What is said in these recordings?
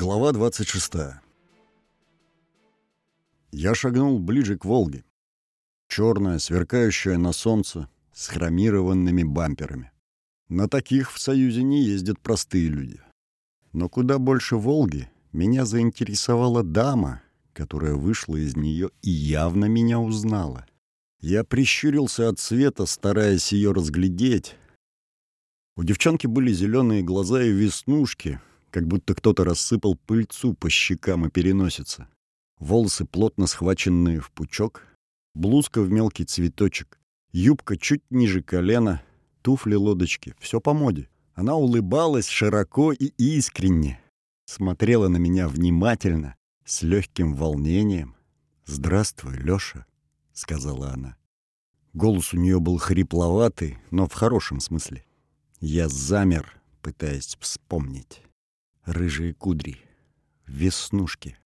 Глава 26. Я шагнул ближе к Волге. Черная, сверкающая на солнце, с хромированными бамперами. На таких в Союзе не ездят простые люди. Но куда больше Волги меня заинтересовала дама, которая вышла из нее и явно меня узнала. Я прищурился от света, стараясь ее разглядеть. У девчонки были зеленые глаза и веснушки, как будто кто-то рассыпал пыльцу по щекам и переносице. Волосы плотно схваченные в пучок, блузка в мелкий цветочек, юбка чуть ниже колена, туфли-лодочки. Все по моде. Она улыбалась широко и искренне, смотрела на меня внимательно, с легким волнением. «Здравствуй, Лёша», — сказала она. Голос у нее был хрипловатый, но в хорошем смысле. Я замер, пытаясь вспомнить рыжие кудри, веснушки,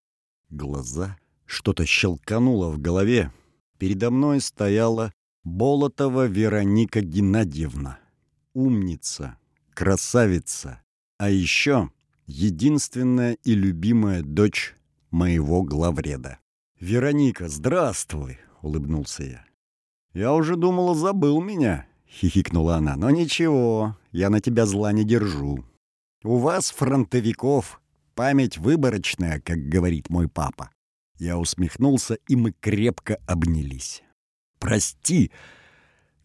глаза. Что-то щелкануло в голове. Передо мной стояла Болотова Вероника Геннадьевна. Умница, красавица, а еще единственная и любимая дочь моего главреда. «Вероника, здравствуй!» — улыбнулся я. «Я уже думала, забыл меня», — хихикнула она. «Но ничего, я на тебя зла не держу. У вас, фронтовиков, память выборочная, как говорит мой папа. Я усмехнулся, и мы крепко обнялись. Прости,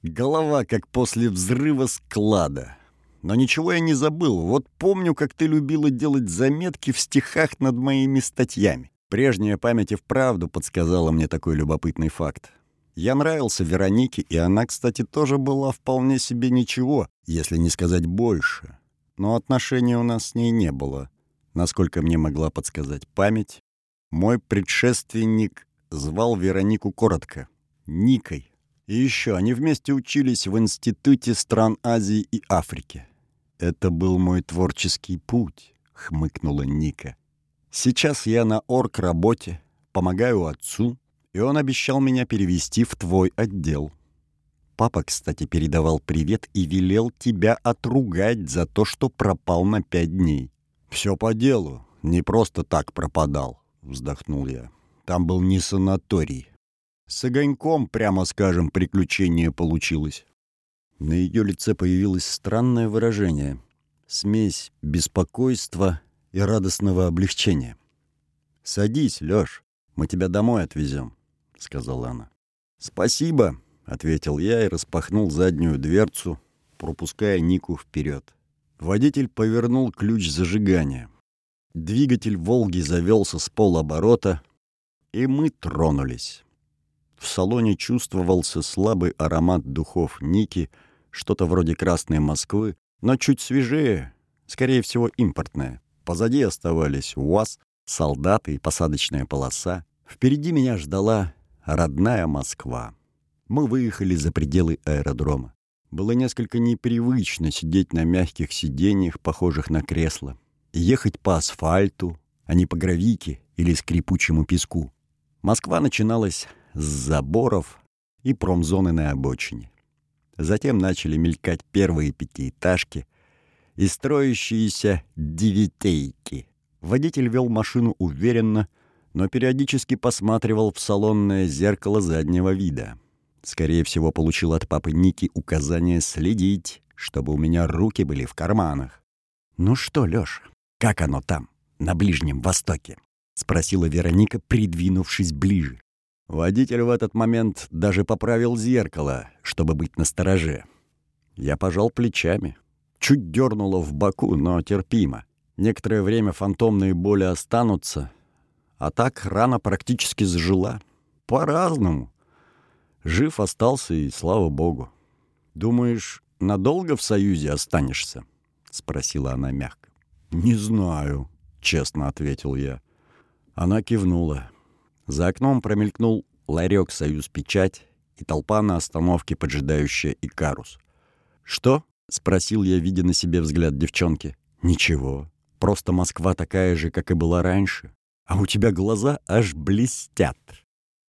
голова как после взрыва склада. Но ничего я не забыл. Вот помню, как ты любила делать заметки в стихах над моими статьями. Прежняя память и вправду подсказала мне такой любопытный факт. Я нравился Веронике, и она, кстати, тоже была вполне себе ничего, если не сказать больше но отношения у нас с ней не было. Насколько мне могла подсказать память, мой предшественник звал Веронику коротко — Никой. И еще они вместе учились в Институте стран Азии и Африки. «Это был мой творческий путь», — хмыкнула Ника. «Сейчас я на орг-работе, помогаю отцу, и он обещал меня перевести в твой отдел. Папа, кстати, передавал привет и велел тебя отругать за то, что пропал на пять дней. «Все по делу. Не просто так пропадал», — вздохнул я. «Там был не санаторий. С огоньком, прямо скажем, приключение получилось». На ее лице появилось странное выражение. Смесь беспокойства и радостного облегчения. «Садись, Лёш, мы тебя домой отвезем», — сказала она. «Спасибо», ответил я и распахнул заднюю дверцу, пропуская Нику вперед. Водитель повернул ключ зажигания. Двигатель «Волги» завелся с полоборота, и мы тронулись. В салоне чувствовался слабый аромат духов Ники, что-то вроде «Красной Москвы», но чуть свежее, скорее всего, импортное. Позади оставались УАЗ, солдаты и посадочная полоса. Впереди меня ждала родная Москва мы выехали за пределы аэродрома. Было несколько непривычно сидеть на мягких сиденьях, похожих на кресла, ехать по асфальту, а не по гравике или скрипучему песку. Москва начиналась с заборов и промзоны на обочине. Затем начали мелькать первые пятиэтажки и строящиеся девятейки. Водитель вел машину уверенно, но периодически посматривал в салонное зеркало заднего вида. Скорее всего, получил от папы Ники указание следить, чтобы у меня руки были в карманах. «Ну что, Лёш, как оно там, на Ближнем Востоке?» — спросила Вероника, придвинувшись ближе. Водитель в этот момент даже поправил зеркало, чтобы быть настороже. Я пожал плечами. Чуть дернуло в боку, но терпимо. Некоторое время фантомные боли останутся, а так рана практически зажила. По-разному. Жив остался, и слава богу. «Думаешь, надолго в Союзе останешься?» — спросила она мягко. «Не знаю», — честно ответил я. Она кивнула. За окном промелькнул ларек «Союз Печать» и толпа на остановке, поджидающая Икарус. «Что?» — спросил я, видя на себе взгляд девчонки. «Ничего. Просто Москва такая же, как и была раньше. А у тебя глаза аж блестят».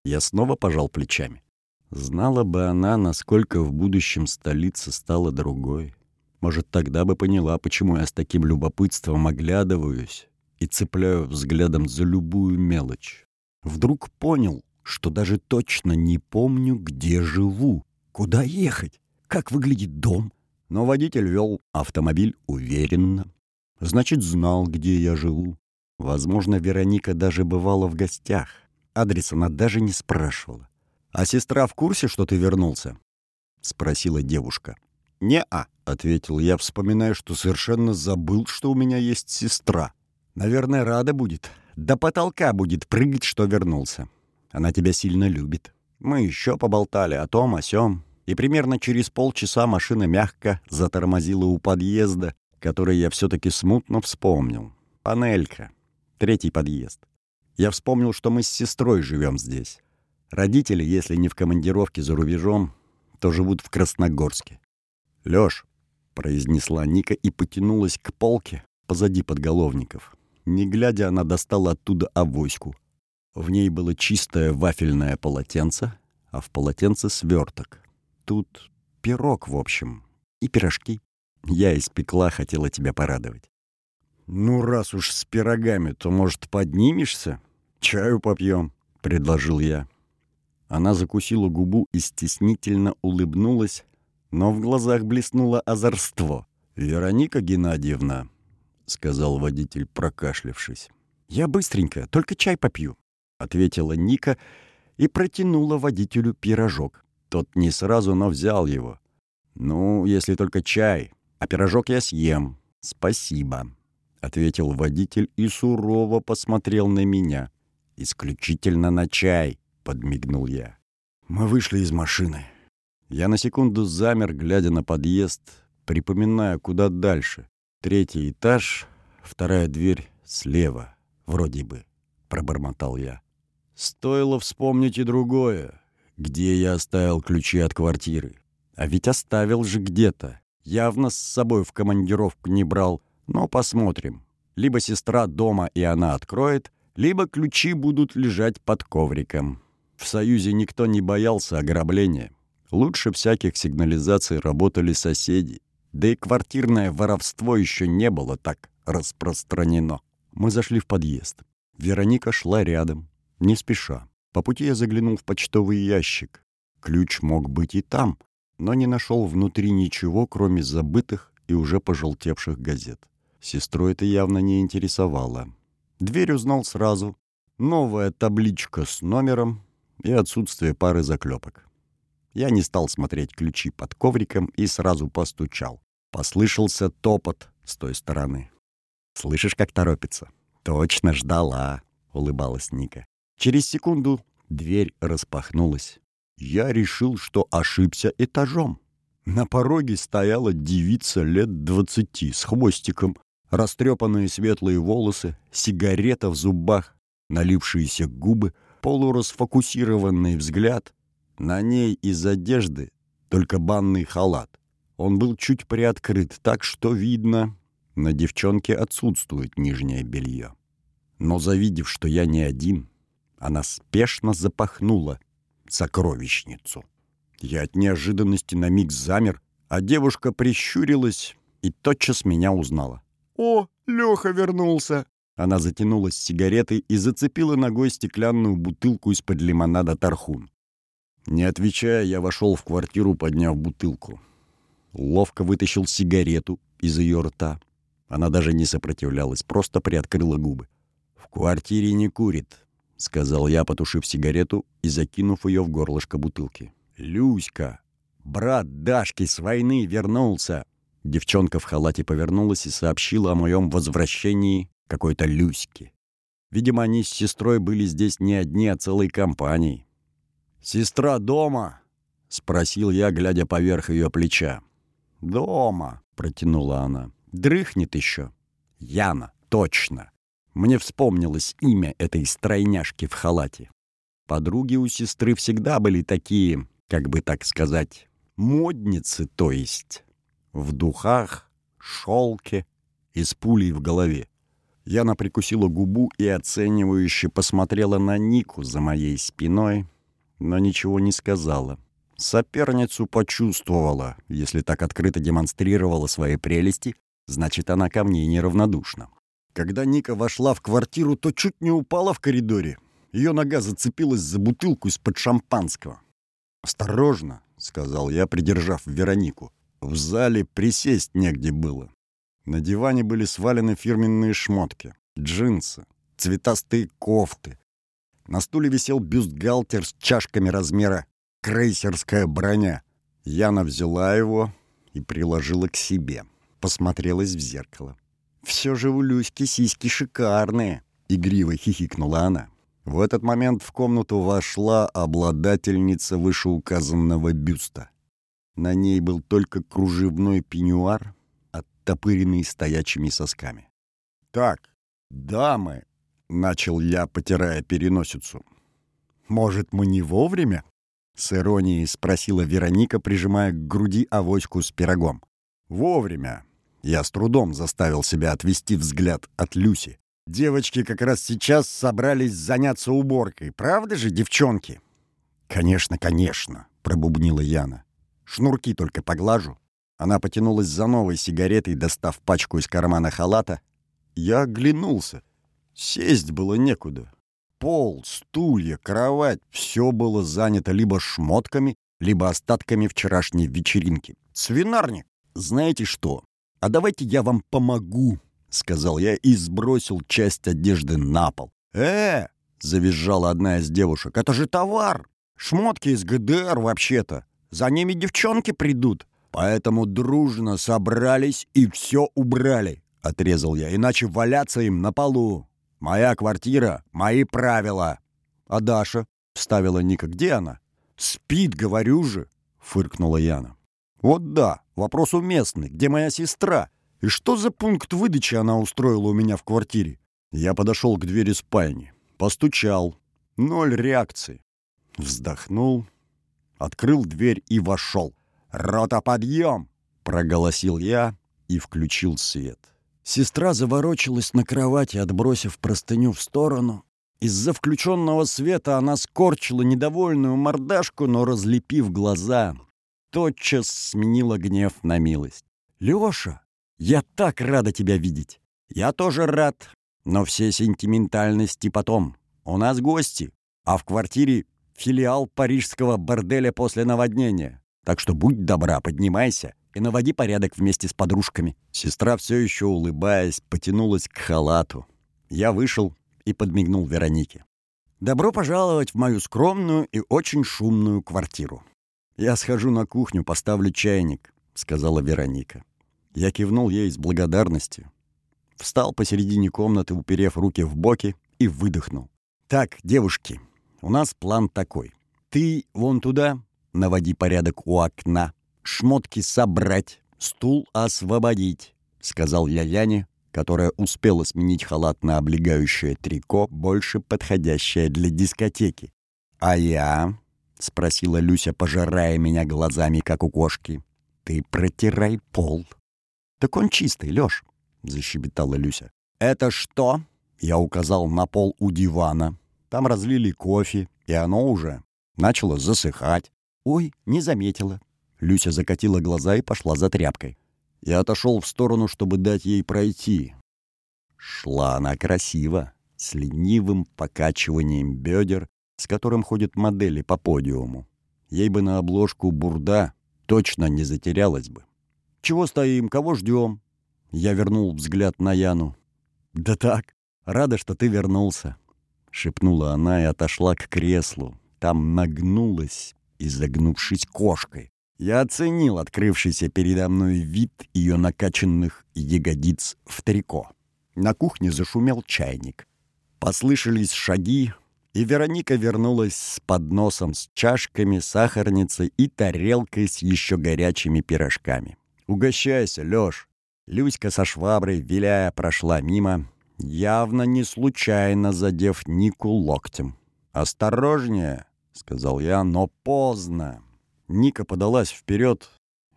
Я снова пожал плечами. Знала бы она, насколько в будущем столица стала другой. Может, тогда бы поняла, почему я с таким любопытством оглядываюсь и цепляю взглядом за любую мелочь. Вдруг понял, что даже точно не помню, где живу, куда ехать, как выглядит дом. Но водитель вел автомобиль уверенно. Значит, знал, где я живу. Возможно, Вероника даже бывала в гостях. Адрес она даже не спрашивала. «А сестра в курсе, что ты вернулся?» — спросила девушка. «Не-а», — ответил я, вспоминая, что совершенно забыл, что у меня есть сестра. «Наверное, рада будет. До потолка будет прыгать, что вернулся. Она тебя сильно любит. Мы еще поболтали о том, о сём. И примерно через полчаса машина мягко затормозила у подъезда, который я все-таки смутно вспомнил. Панелька. Третий подъезд. Я вспомнил, что мы с сестрой живем здесь. Родители, если не в командировке за рубежом, то живут в Красногорске. «Лёш», — произнесла Ника и потянулась к полке позади подголовников. Не глядя, она достала оттуда авоську. В ней было чистое вафельное полотенце, а в полотенце сверток. Тут пирог, в общем, и пирожки. Я испекла, хотела тебя порадовать. «Ну, раз уж с пирогами, то, может, поднимешься? Чаю попьем», — предложил я. Она закусила губу и стеснительно улыбнулась, но в глазах блеснуло озорство. «Вероника Геннадьевна», — сказал водитель, прокашлявшись. «Я быстренько, только чай попью», — ответила Ника и протянула водителю пирожок. Тот не сразу, но взял его. «Ну, если только чай, а пирожок я съем. Спасибо», — ответил водитель и сурово посмотрел на меня. «Исключительно на чай», — подмигнул я. Мы вышли из машины. Я на секунду замер, глядя на подъезд, припоминая, куда дальше. Третий этаж, вторая дверь слева, вроде бы, пробормотал я. Стоило вспомнить и другое, где я оставил ключи от квартиры. А ведь оставил же где-то. Явно с собой в командировку не брал, но посмотрим. Либо сестра дома, и она откроет, либо ключи будут лежать под ковриком. В Союзе никто не боялся ограбления. Лучше всяких сигнализаций работали соседи. Да и квартирное воровство еще не было так распространено. Мы зашли в подъезд. Вероника шла рядом, не спеша. По пути я заглянул в почтовый ящик. Ключ мог быть и там, но не нашел внутри ничего, кроме забытых и уже пожелтевших газет. Сестру это явно не интересовало. Дверь узнал сразу. Новая табличка с номером и отсутствие пары заклепок. Я не стал смотреть ключи под ковриком и сразу постучал. Послышался топот с той стороны. «Слышишь, как торопится?» «Точно ждала», — улыбалась Ника. Через секунду дверь распахнулась. Я решил, что ошибся этажом. На пороге стояла девица лет двадцати с хвостиком, растрепанные светлые волосы, сигарета в зубах, налившиеся губы, полурасфокусированный взгляд, на ней из одежды только банный халат. Он был чуть приоткрыт, так что видно, на девчонке отсутствует нижнее белье. Но завидев, что я не один, она спешно запахнула сокровищницу. Я от неожиданности на миг замер, а девушка прищурилась и тотчас меня узнала. «О, Леха вернулся!» Она затянулась сигаретой и зацепила ногой стеклянную бутылку из-под лимонада «Тархун». Не отвечая, я вошел в квартиру, подняв бутылку. Ловко вытащил сигарету из ее рта. Она даже не сопротивлялась, просто приоткрыла губы. «В квартире не курит», — сказал я, потушив сигарету и закинув ее в горлышко бутылки. «Люська! Брат Дашки с войны вернулся!» Девчонка в халате повернулась и сообщила о моем возвращении какой-то Люське. Видимо, они с сестрой были здесь не одни, а целой компанией. «Сестра дома?» — спросил я, глядя поверх ее плеча. «Дома», — протянула она. «Дрыхнет еще». «Яна, точно». Мне вспомнилось имя этой стройняшки в халате. Подруги у сестры всегда были такие, как бы так сказать, модницы, то есть. В духах, шелке и с пулей в голове. Яна прикусила губу и оценивающе посмотрела на Нику за моей спиной, но ничего не сказала. Соперницу почувствовала. Если так открыто демонстрировала свои прелести, значит, она ко мне неравнодушна. Когда Ника вошла в квартиру, то чуть не упала в коридоре. Ее нога зацепилась за бутылку из-под шампанского. «Осторожно», — сказал я, придержав Веронику. В зале присесть негде было. На диване были свалены фирменные шмотки, джинсы, цветастые кофты. На стуле висел бюстгальтер с чашками размера крейсерская броня. Яна взяла его и приложила к себе. Посмотрелась в зеркало. «Все же у Люськи сиськи шикарные!» — игриво хихикнула она. В этот момент в комнату вошла обладательница вышеуказанного бюста. На ней был только кружевной пеньюар, оттопыренный стоячими сосками. «Так, дамы!» — начал я, потирая переносицу. «Может, мы не вовремя?» — с иронией спросила Вероника, прижимая к груди авоську с пирогом. «Вовремя!» Я с трудом заставил себя отвести взгляд от Люси. Девочки как раз сейчас собрались заняться уборкой. Правда же, девчонки? «Конечно, конечно», — пробубнила Яна. «Шнурки только поглажу». Она потянулась за новой сигаретой, достав пачку из кармана халата. Я оглянулся. Сесть было некуда. Пол, стулья, кровать — все было занято либо шмотками, либо остатками вчерашней вечеринки. Свинарник. Знаете что? А давайте я вам помогу, — сказал я и сбросил часть одежды на пол. «Э!» — завизжала одна из девушек. «Это же товар! Шмотки из ГДР вообще-то! За ними девчонки придут!» «Поэтому дружно собрались и все убрали!» — отрезал я. «Иначе валяться им на полу! Моя квартира, мои правила!» «А Даша?» — вставила Ника. «Где она?» «Спит, говорю же!» — фыркнула Яна. «Вот да, вопрос уместный. Где моя сестра?» И что за пункт выдачи она устроила у меня в квартире? Я подошел к двери спальни. Постучал. Ноль реакции. Вздохнул. Открыл дверь и вошел. «Рота, подъем!» — проголосил я и включил свет. Сестра заворочилась на кровати, отбросив простыню в сторону. Из-за включенного света она скорчила недовольную мордашку, но, разлепив глаза, тотчас сменила гнев на милость. «Лёша, я так рада тебя видеть. Я тоже рад. Но все сентиментальности потом. У нас гости. А в квартире филиал парижского борделя после наводнения. Так что будь добра, поднимайся и наводи порядок вместе с подружками». Сестра, все еще улыбаясь, потянулась к халату. Я вышел и подмигнул Веронике. «Добро пожаловать в мою скромную и очень шумную квартиру. Я схожу на кухню, поставлю чайник», — сказала Вероника. Я кивнул ей с благодарностью. Встал посередине комнаты, уперев руки в боки, и выдохнул. «Так, девушки, у нас план такой. Ты вон туда, наводи порядок у окна, шмотки собрать, стул освободить», — сказал я Яне, которая успела сменить халат на облегающее трико, больше подходящее для дискотеки. «А я?» — спросила Люся, пожирая меня глазами, как у кошки. «Ты протирай пол», «Так он чистый, Лёш», — защебетала Люся. «Это что?» — я указал на пол у дивана. Там разлили кофе, и оно уже начало засыхать. «Ой, не заметила». Люся закатила глаза и пошла за тряпкой. Я отошел в сторону, чтобы дать ей пройти. Шла она красиво, с ленивым покачиванием бедер, с которым ходят модели по подиуму. Ей бы на обложку бурда точно не затерялась бы. Чего стоим, кого ждем? Я вернул взгляд на Яну. «Да так, рада, что ты вернулся», — шепнула она и отошла к креслу. Там нагнулась, изогнувшись кошкой. Я оценил открывшийся передо мной вид ее накачанных ягодиц в трико. На кухне зашумел чайник. Послышались шаги, и Вероника вернулась с подносом с чашками, сахарницей и тарелкой с еще горячими пирожками. «Угощайся, Лёш!» Люська со шваброй, виляя, прошла мимо, явно не случайно задев Нику локтем. «Осторожнее!» — сказал я, но поздно. Ника подалась вперед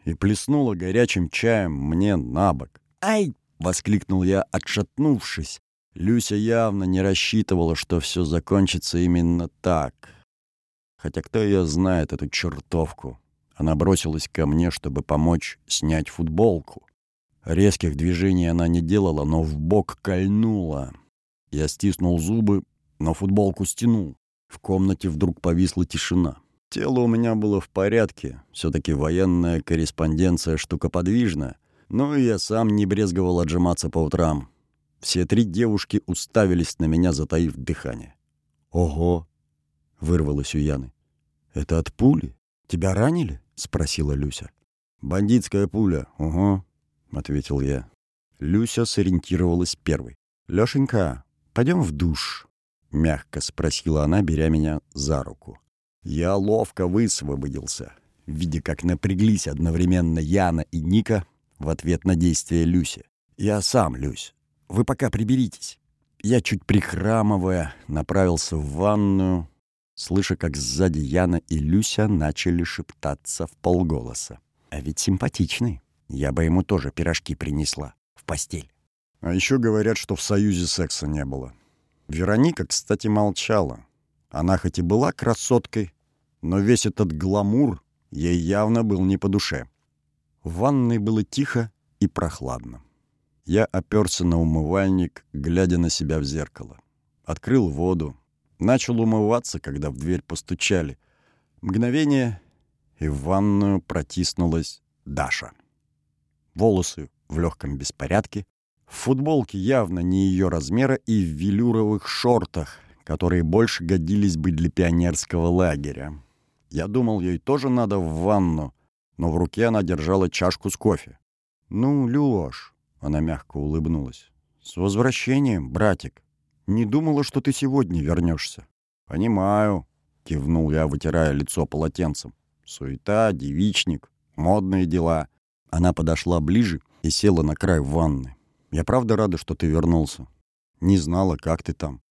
и плеснула горячим чаем мне на бок. «Ай!» — воскликнул я, отшатнувшись. Люся явно не рассчитывала, что все закончится именно так. Хотя кто ее знает, эту чертовку? Она бросилась ко мне, чтобы помочь снять футболку. Резких движений она не делала, но в бок кольнула. Я стиснул зубы, но футболку стянул. В комнате вдруг повисла тишина. Тело у меня было в порядке. все таки военная корреспонденция штука подвижная. Но я сам не брезговал отжиматься по утрам. Все три девушки уставились на меня, затаив дыхание. «Ого!» — вырвалось у Яны. «Это от пули? Тебя ранили?» — спросила Люся. «Бандитская пуля, угу», — ответил я. Люся сориентировалась первой. «Лёшенька, пойдем в душ?» — мягко спросила она, беря меня за руку. Я ловко высвободился, видя, как напряглись одновременно Яна и Ника в ответ на действия Люси. «Я сам, Люсь. Вы пока приберитесь». Я, чуть прихрамывая, направился в ванную, слыша, как сзади Яна и Люся начали шептаться в полголоса. А ведь симпатичный. Я бы ему тоже пирожки принесла в постель. А еще говорят, что в Союзе секса не было. Вероника, кстати, молчала. Она хоть и была красоткой, но весь этот гламур ей явно был не по душе. В ванной было тихо и прохладно. Я оперся на умывальник, глядя на себя в зеркало. Открыл воду. Начал умываться, когда в дверь постучали. Мгновение, и в ванную протиснулась Даша. Волосы в легком беспорядке, в футболке явно не ее размера и в велюровых шортах, которые больше годились бы для пионерского лагеря. Я думал, ей тоже надо в ванну, но в руке она держала чашку с кофе. «Ну, Лёш», — она мягко улыбнулась, — «с возвращением, братик. Не думала, что ты сегодня вернешься. «Понимаю», — кивнул я, вытирая лицо полотенцем. Суета, девичник, модные дела. Она подошла ближе и села на край ванны. Я правда рада, что ты вернулся. Не знала, как ты там.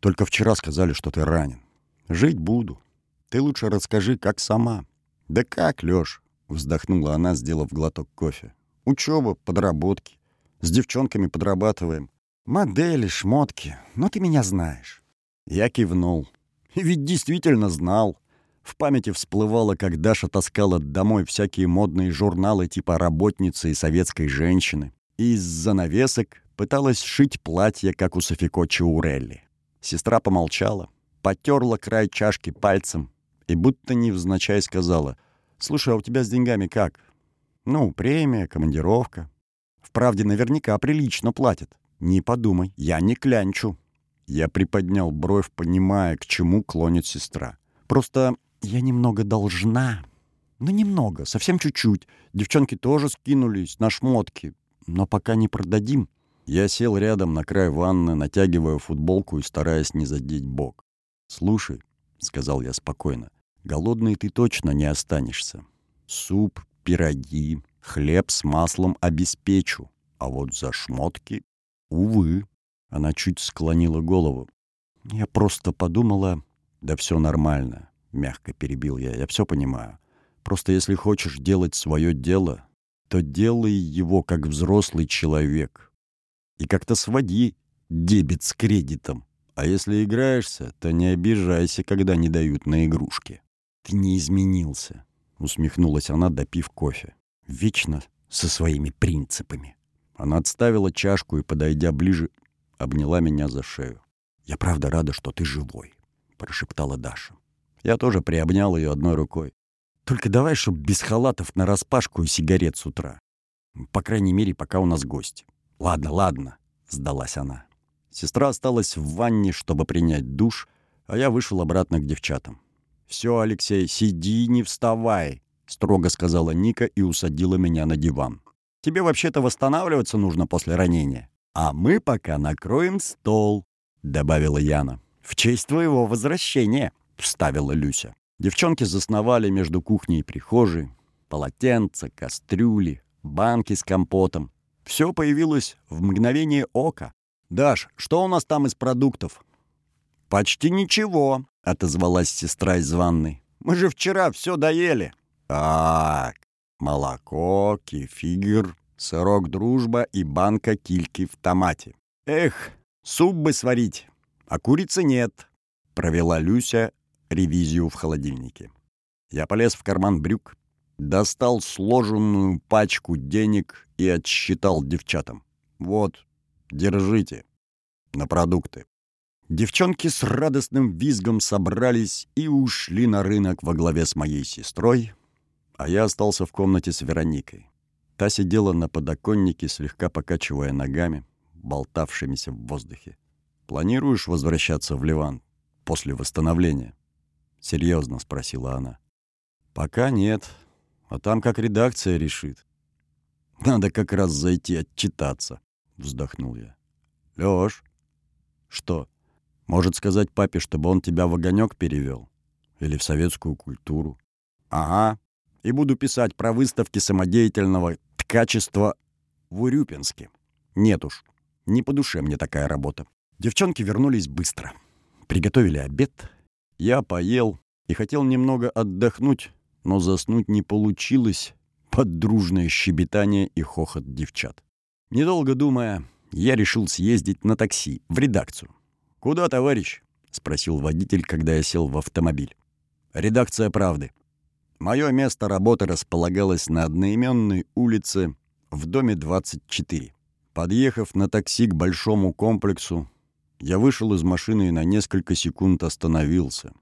Только вчера сказали, что ты ранен. Жить буду. Ты лучше расскажи, как сама. Да как, Лёш? Вздохнула она, сделав глоток кофе. Учеба, подработки. С девчонками подрабатываем. Модели, шмотки. Но ты меня знаешь. Я кивнул. И ведь действительно знал. В памяти всплывало, как Даша таскала домой всякие модные журналы типа «Работницы» и «Советской женщины». И из занавесок пыталась шить платье, как у Софико Чаурелли. Сестра помолчала, потерла край чашки пальцем и будто невзначай сказала, «Слушай, а у тебя с деньгами как?» «Ну, премия, командировка». «Вправде наверняка прилично платят». «Не подумай, я не клянчу». Я приподнял бровь, понимая, к чему клонит сестра. «Просто я немного должна. Ну, немного, совсем чуть-чуть. Девчонки тоже скинулись на шмотки. Но пока не продадим. Я сел рядом на край ванны, натягивая футболку и стараясь не задеть бок. «Слушай», — сказал я спокойно, — «голодный ты точно не останешься. Суп, пироги, хлеб с маслом обеспечу. А вот за шмотки, увы». Она чуть склонила голову. Я просто подумала, да все нормально. Мягко перебил я. Я все понимаю. Просто если хочешь делать свое дело, то делай его как взрослый человек. И как-то своди дебет с кредитом. А если играешься, то не обижайся, когда не дают на игрушки. Ты не изменился, усмехнулась она, допив кофе. Вечно со своими принципами. Она отставила чашку и, подойдя ближе, обняла меня за шею. «Я правда рада, что ты живой», — прошептала Даша. Я тоже приобнял ее одной рукой. Только давай, чтоб без халатов на распашку и сигарет с утра. По крайней мере, пока у нас гость. Ладно, ладно, сдалась она. Сестра осталась в ванне, чтобы принять душ, а я вышел обратно к девчатам. «Все, Алексей, сиди, не вставай», — строго сказала Ника и усадила меня на диван. «Тебе вообще-то восстанавливаться нужно после ранения. А мы пока накроем стол», — добавила Яна. «В честь твоего возвращения». — вставила Люся. Девчонки засновали между кухней и прихожей. Полотенца, кастрюли, банки с компотом. Все появилось в мгновение ока. «Даш, что у нас там из продуктов?» «Почти ничего», — отозвалась сестра из ванной. «Мы же вчера все доели». «Так, молоко, кефир, сырок дружба и банка кильки в томате. Эх, суп бы сварить, а курицы нет», — провела Люся ревизию в холодильнике. Я полез в карман брюк, достал сложенную пачку денег и отсчитал девчатам. «Вот, держите, на продукты». Девчонки с радостным визгом собрались и ушли на рынок во главе с моей сестрой, а я остался в комнате с Вероникой. Та сидела на подоконнике, слегка покачивая ногами, болтавшимися в воздухе. «Планируешь возвращаться в Ливан после восстановления?» — серьезно спросила она. «Пока нет. А там как редакция решит». «Надо как раз зайти отчитаться», — вздохнул я. «Лёш?» «Что? Может сказать папе, чтобы он тебя в огонек перевел? Или в советскую культуру?» «Ага. И буду писать про выставки самодеятельного ткачества в Урюпинске. Нет уж, не по душе мне такая работа». Девчонки вернулись быстро. Приготовили обед. Я поел и хотел немного отдохнуть, но заснуть не получилось под дружное щебетание и хохот девчат. Недолго думая, я решил съездить на такси в редакцию. «Куда, товарищ?» — спросил водитель, когда я сел в автомобиль. «Редакция «Правды». Мое место работы располагалось на одноименной улице в доме 24. Подъехав на такси к большому комплексу, я вышел из машины и на несколько секунд остановился.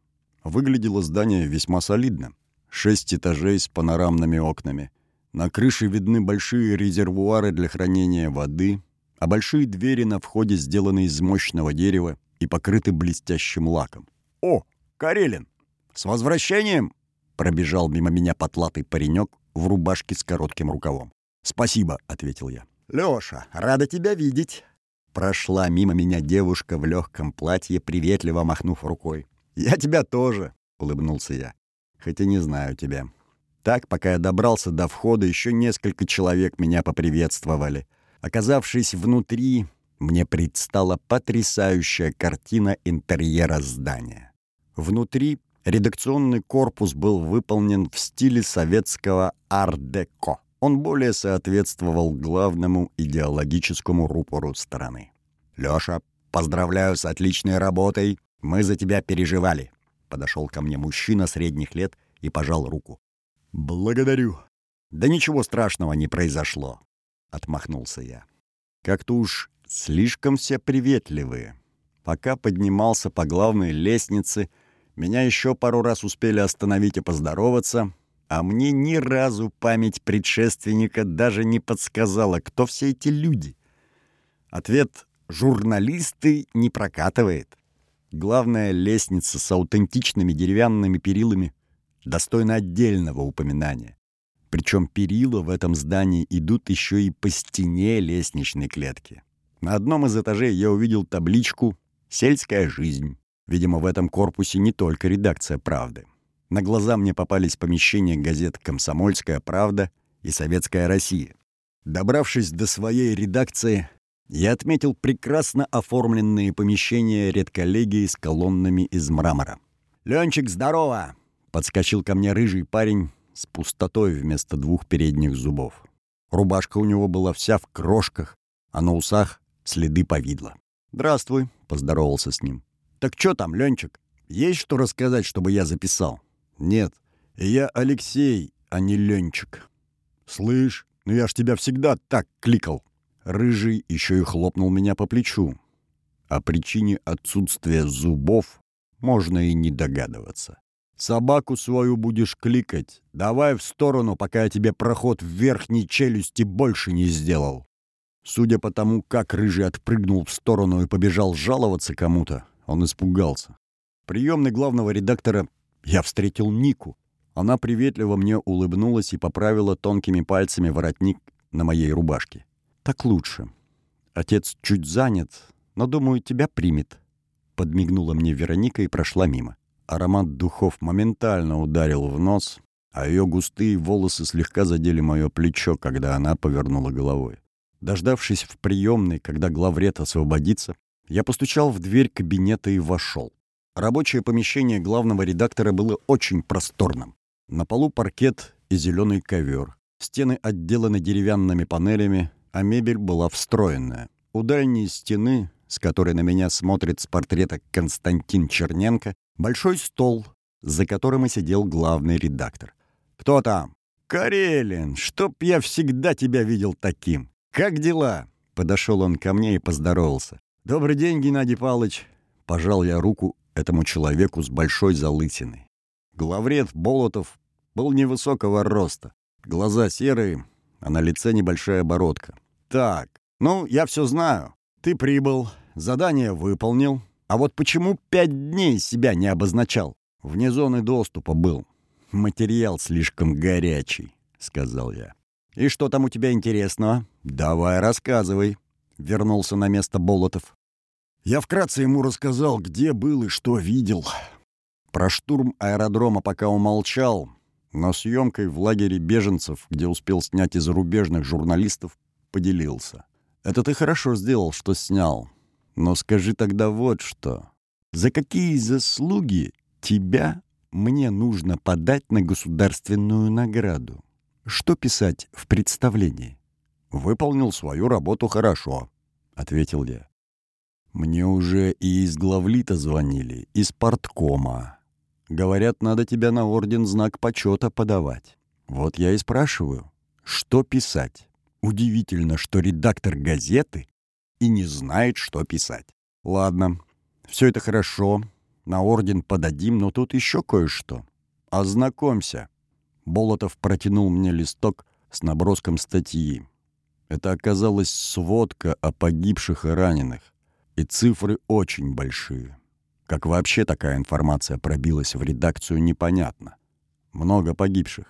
Выглядело здание весьма солидно. Шесть этажей с панорамными окнами. На крыше видны большие резервуары для хранения воды, а большие двери на входе сделаны из мощного дерева и покрыты блестящим лаком. «О, Карелин! С возвращением!» Пробежал мимо меня потлатый паренек в рубашке с коротким рукавом. «Спасибо», — ответил я. «Лёша, рада тебя видеть!» Прошла мимо меня девушка в легком платье, приветливо махнув рукой. «Я тебя тоже», — улыбнулся я хотя не знаю тебя. Так, пока я добрался до входа, еще несколько человек меня поприветствовали. Оказавшись внутри, мне предстала потрясающая картина интерьера здания. Внутри редакционный корпус был выполнен в стиле советского ар-деко. Он более соответствовал главному идеологическому рупору страны. «Лёша, поздравляю с отличной работой. Мы за тебя переживали. Подошел ко мне мужчина средних лет и пожал руку. «Благодарю». «Да ничего страшного не произошло», — отмахнулся я. «Как-то уж слишком все приветливые. Пока поднимался по главной лестнице, меня еще пару раз успели остановить и поздороваться, а мне ни разу память предшественника даже не подсказала, кто все эти люди. Ответ «журналисты» не прокатывает. Главная лестница с аутентичными деревянными перилами достойна отдельного упоминания. Причем перила в этом здании идут еще и по стене лестничной клетки. На одном из этажей я увидел табличку «Сельская жизнь». Видимо, в этом корпусе не только редакция «Правды». На глаза мне попались помещения газет «Комсомольская правда» и «Советская Россия». Добравшись до своей редакции, я отметил прекрасно оформленные помещения редколлегии с колоннами из мрамора. «Ленчик, здорово!» — подскочил ко мне рыжий парень с пустотой вместо двух передних зубов. Рубашка у него была вся в крошках, а на усах следы повидла. «Здравствуй», — поздоровался с ним. «Так что там, Ленчик? Есть что рассказать, чтобы я записал?» «Нет, я Алексей, а не Ленчик». «Слышь, ну я ж тебя всегда так кликал», Рыжий еще и хлопнул меня по плечу. О причине отсутствия зубов можно и не догадываться. «Собаку свою будешь кликать. Давай в сторону, пока я тебе проход в верхней челюсти больше не сделал». Судя по тому, как Рыжий отпрыгнул в сторону и побежал жаловаться кому-то, он испугался. Приемный главного редактора я встретил Нику. Она приветливо мне улыбнулась и поправила тонкими пальцами воротник на моей рубашке. «Так лучше. Отец чуть занят, но, думаю, тебя примет». Подмигнула мне Вероника и прошла мимо. Аромат духов моментально ударил в нос, а ее густые волосы слегка задели мое плечо, когда она повернула головой. Дождавшись в приемной, когда главред освободится, я постучал в дверь кабинета и вошел. Рабочее помещение главного редактора было очень просторным. На полу паркет и зеленый ковер. Стены отделаны деревянными панелями, а мебель была встроенная. У дальней стены, с которой на меня смотрит с портрета Константин Черненко, большой стол, за которым и сидел главный редактор. «Кто там? «Карелин, чтоб я всегда тебя видел таким! Как дела?» Подошел он ко мне и поздоровался. «Добрый день, Геннадий Павлович!» Пожал я руку этому человеку с большой залысиной. Главред Болотов был невысокого роста. Глаза серые, а на лице небольшая бородка. «Так, ну, я все знаю. Ты прибыл, задание выполнил. А вот почему пять дней себя не обозначал? Вне зоны доступа был. Материал слишком горячий», — сказал я. «И что там у тебя интересного? Давай рассказывай», — вернулся на место Болотов. Я вкратце ему рассказал, где был и что видел. Про штурм аэродрома пока умолчал, но съемкой в лагере беженцев, где успел снять из зарубежных журналистов, поделился. «Это ты хорошо сделал, что снял. Но скажи тогда вот что. За какие заслуги тебя мне нужно подать на государственную награду? Что писать в представлении?» «Выполнил свою работу хорошо», — ответил я. «Мне уже и из главлита звонили, из порткома. Говорят, надо тебя на орден знак почета подавать. Вот я и спрашиваю, что писать? Удивительно, что редактор газеты и не знает, что писать. Ладно, все это хорошо, на орден подадим, но тут еще кое-что. Ознакомься. Болотов протянул мне листок с наброском статьи. Это оказалась сводка о погибших и раненых. И цифры очень большие. Как вообще такая информация пробилась в редакцию, непонятно. Много погибших.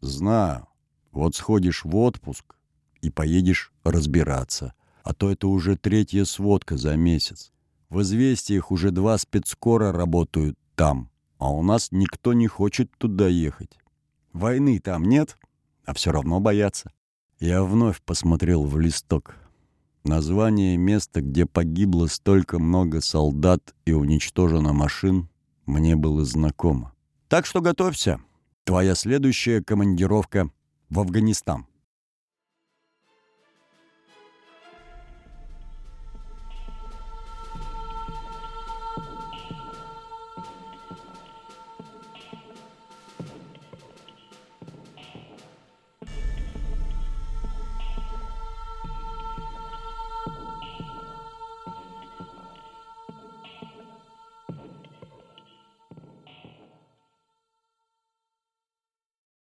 Знаю. Вот сходишь в отпуск и поедешь разбираться. А то это уже третья сводка за месяц. В «Известиях» уже два спецскора работают там, а у нас никто не хочет туда ехать. Войны там нет, а все равно боятся. Я вновь посмотрел в листок. Название места, где погибло столько много солдат и уничтожено машин, мне было знакомо. Так что готовься. Твоя следующая командировка в Афганистан.